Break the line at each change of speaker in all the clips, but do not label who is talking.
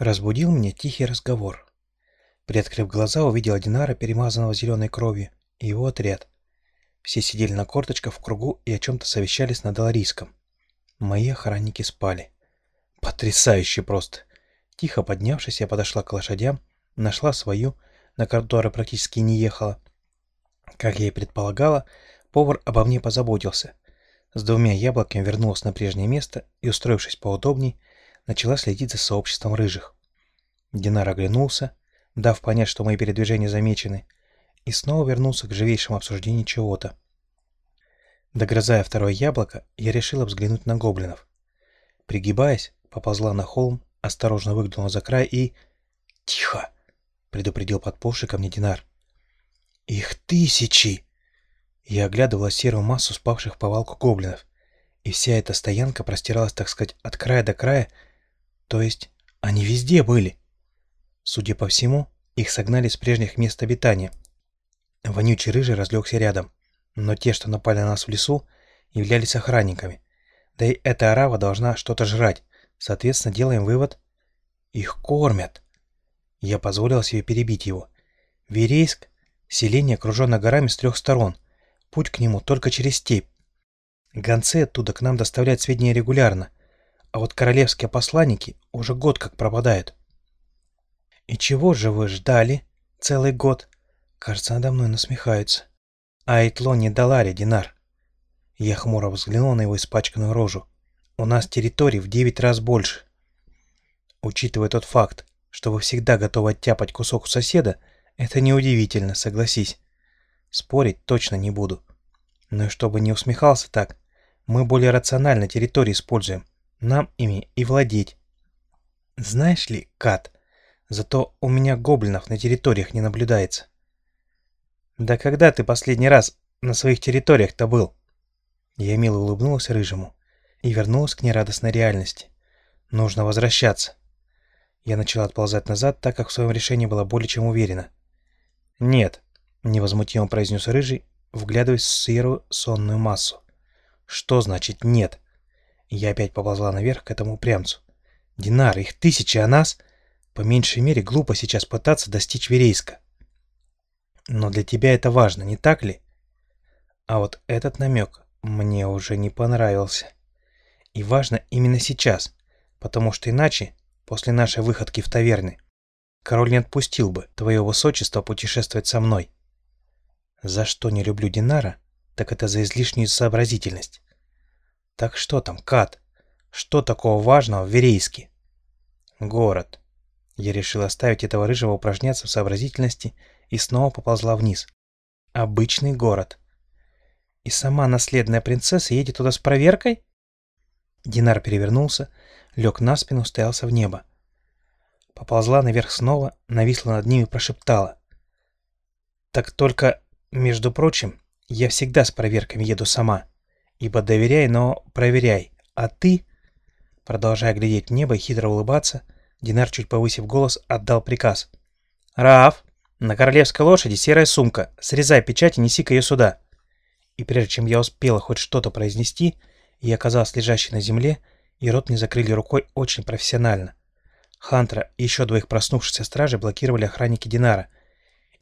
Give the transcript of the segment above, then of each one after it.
Разбудил меня тихий разговор. Приоткрыв глаза, увидел Динара, перемазанного зеленой кровью, и его отряд. Все сидели на корточках в кругу и о чем-то совещались на Доларийском. Мои охранники спали. Потрясающе просто. Тихо поднявшись, я подошла к лошадям, нашла свою, на которой практически не ехала. Как я и предполагала, повар обо мне позаботился. С двумя яблоками вернулась на прежнее место и, устроившись поудобней, начала следить за сообществом рыжих. Динар оглянулся, дав понять, что мои передвижения замечены, и снова вернулся к живейшему обсуждению чего-то. Догрызая второе яблоко, я решила взглянуть на гоблинов. Пригибаясь, поползла на холм, осторожно выглянула за край и... «Тихо!» — предупредил подползший ко мне Динар. «Их тысячи!» Я оглядывала серую массу спавших в повалку гоблинов, и вся эта стоянка простиралась, так сказать, от края до края, то есть они везде были. Судя по всему, их согнали с прежних мест обитания. Вонючий рыжий разлегся рядом, но те, что напали на нас в лесу, являлись охранниками. Да и эта арава должна что-то жрать, соответственно, делаем вывод. Их кормят. Я позволил себе перебить его. Верейск — селение, окруженное горами с трех сторон. Путь к нему только через степь. Гонцы оттуда к нам доставляют сведения регулярно, а вот королевские посланники уже год как пропадают. И чего же вы ждали целый год? Кажется, надо мной насмехаются. А Айтло не Даларе, Динар. Я хмуро взглянул на его испачканную рожу. У нас территорий в девять раз больше. Учитывая тот факт, что вы всегда готовы оттяпать кусок у соседа, это неудивительно, согласись. Спорить точно не буду. Но и чтобы не усмехался так, мы более рационально территории используем. Нам ими и владеть. Знаешь ли, Кат, зато у меня гоблинов на территориях не наблюдается. Да когда ты последний раз на своих территориях-то был? Я мило улыбнулась рыжему и вернулась к нерадостной реальности. Нужно возвращаться. Я начала отползать назад, так как в своем решении была более чем уверена. «Нет», — невозмутимо произнес рыжий, вглядываясь в серую сонную массу. «Что значит «нет»?» Я опять поползла наверх к этому упрямцу. «Динар, их тысячи, а нас...» По меньшей мере, глупо сейчас пытаться достичь Верейска. Но для тебя это важно, не так ли? А вот этот намек мне уже не понравился. И важно именно сейчас, потому что иначе, после нашей выходки в таверны, король не отпустил бы твое высочество путешествовать со мной. За что не люблю Динара, так это за излишнюю сообразительность. Так что там, Кат? Что такого важного в Верейске? Город. Я решил оставить этого рыжего упражняться в сообразительности и снова поползла вниз. Обычный город. И сама наследная принцесса едет туда с проверкой? Динар перевернулся, лег на спину, стоялся в небо. Поползла наверх снова, нависла над ним и прошептала. «Так только, между прочим, я всегда с проверками еду сама. Ибо доверяй, но проверяй. А ты...» Продолжая глядеть в небо и хитро улыбаться, Динар, чуть повысив голос, отдал приказ. «Раф, на королевской лошади серая сумка. Срезай печать и неси-ка ее сюда». И прежде чем я успела хоть что-то произнести, я оказалась лежащей на земле, и рот мне закрыли рукой очень профессионально. Хантера и еще двоих проснувшихся стражей блокировали охранники Динара.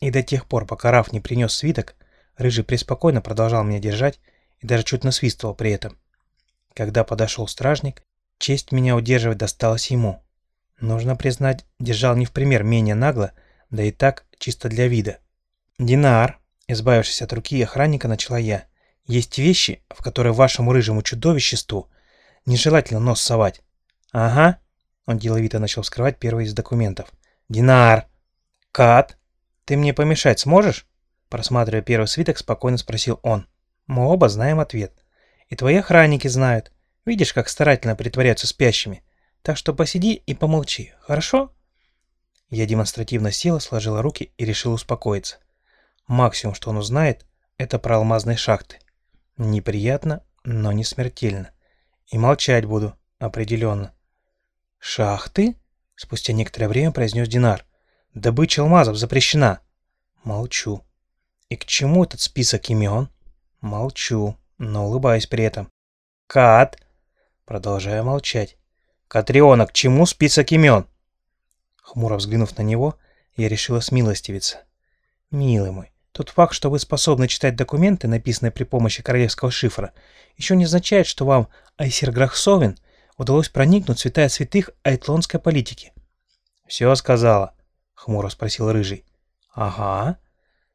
И до тех пор, пока Раф не принес свиток, Рыжий преспокойно продолжал меня держать, и даже чуть насвистывал при этом. Когда подошел стражник, честь меня удерживать досталась ему. Нужно признать, держал не в пример менее нагло, да и так, чисто для вида. «Динар», избавившись от руки охранника, начала я. «Есть вещи, в которые вашему рыжему чудовиществу нежелательно нос совать». «Ага», — он деловито начал вскрывать первый из документов. «Динар!» «Кат, ты мне помешать сможешь?» Просматривая первый свиток, спокойно спросил он. Мы оба знаем ответ. И твои охранники знают. Видишь, как старательно притворяются спящими. Так что посиди и помолчи, хорошо?» Я демонстративно села, сложила руки и решила успокоиться. Максимум, что он узнает, это про алмазные шахты. Неприятно, но не смертельно. И молчать буду, определенно. «Шахты?» — спустя некоторое время произнес Динар. «Добыча алмазов запрещена». Молчу. «И к чему этот список имен?» Молчу, но улыбаюсь при этом. «Кат!» Продолжаю молчать. «Катриона, к чему список имен?» Хмуро взглянув на него, я решила смилостивиться. «Милый мой, тот факт, что вы способны читать документы, написанные при помощи королевского шифра, еще не означает, что вам, Айсер Грахсовин, удалось проникнуть в святая святых айтлонской политики». «Все сказала», — хмуро спросил Рыжий. «Ага.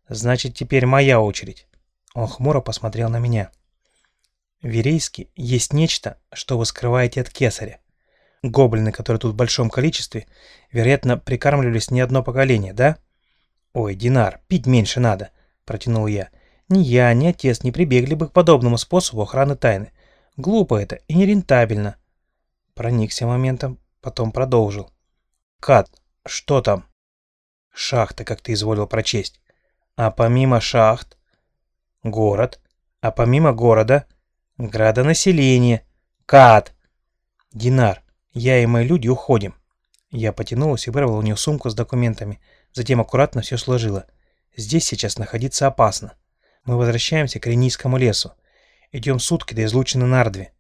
Значит, теперь моя очередь». Он хмуро посмотрел на меня. В Верейске есть нечто, что вы скрываете от кесаря. Гоблины, которые тут в большом количестве, вероятно, прикармливались не одно поколение, да? Ой, Динар, пить меньше надо, протянул я. Ни я, ни отец не прибегли бы к подобному способу охраны тайны. Глупо это и нерентабельно. Проникся моментом, потом продолжил. Кат, что там? Шахта, как ты изволил прочесть. А помимо шахт... Город. А помимо города... Градонаселение. Кат. Динар, я и мои люди уходим. Я потянулась и вырвала у нее сумку с документами, затем аккуратно все сложила. Здесь сейчас находиться опасно. Мы возвращаемся к Ренийскому лесу. Идем сутки до излучины Нардви.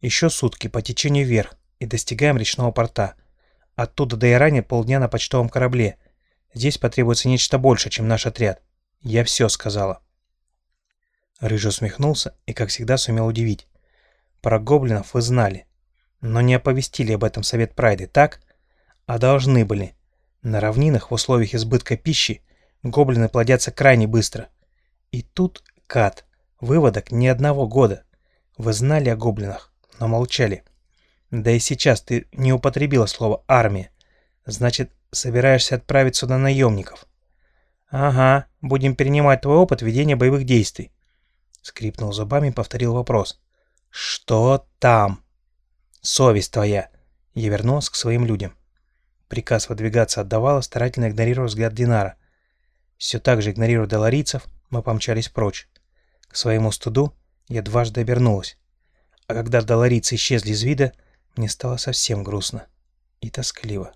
Еще сутки по течению вверх и достигаем речного порта. Оттуда до Ирани полдня на почтовом корабле. Здесь потребуется нечто больше, чем наш отряд. Я все сказала. Рыжий усмехнулся и, как всегда, сумел удивить. Про гоблинов вы знали. Но не оповестили об этом Совет Прайды, так? А должны были. На равнинах в условиях избытка пищи гоблины плодятся крайне быстро. И тут кат. Выводок ни одного года. Вы знали о гоблинах, но молчали. Да и сейчас ты не употребила слово «армия». Значит, собираешься отправиться на наемников. Ага, будем перенимать твой опыт ведения боевых действий. Скрипнул зубами и повторил вопрос. Что там? Совесть твоя. Я вернулся к своим людям. Приказ выдвигаться отдавала, старательно игнорируя взгляд Динара. Все так же игнорируя доларийцев, мы помчались прочь. К своему студу я дважды обернулась. А когда доларийцы исчезли из вида, мне стало совсем грустно и тоскливо.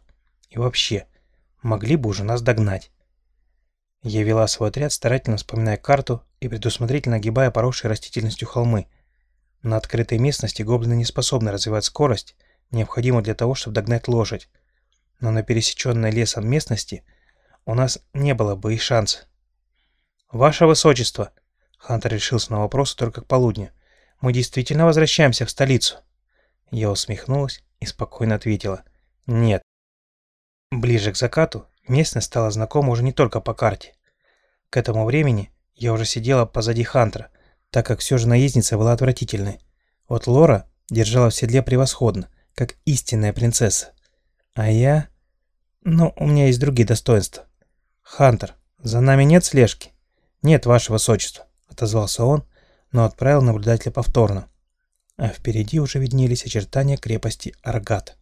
И вообще, могли бы уже нас догнать. Я вела свой отряд, старательно вспоминая карту и предусмотрительно огибая поросшие растительностью холмы, на открытой местности гоблины не способны развивать скорость, необходимую для того, чтобы догнать лошадь. Но на пересеченной лесом местности у нас не было бы и шанса. «Ваше Высочество!» Хантер решился на вопрос только к полудню. «Мы действительно возвращаемся в столицу?» Я усмехнулась и спокойно ответила. «Нет». Ближе к закату местность стала знакома уже не только по карте. К этому времени я уже сидела позади Хантера, так как все же наездница была отвратительной. Вот Лора держала в седле превосходно, как истинная принцесса. А я... Ну, у меня есть другие достоинства. Хантер, за нами нет слежки? Нет, ваше высочество, отозвался он, но отправил наблюдателя повторно. А впереди уже виднелись очертания крепости Аргат.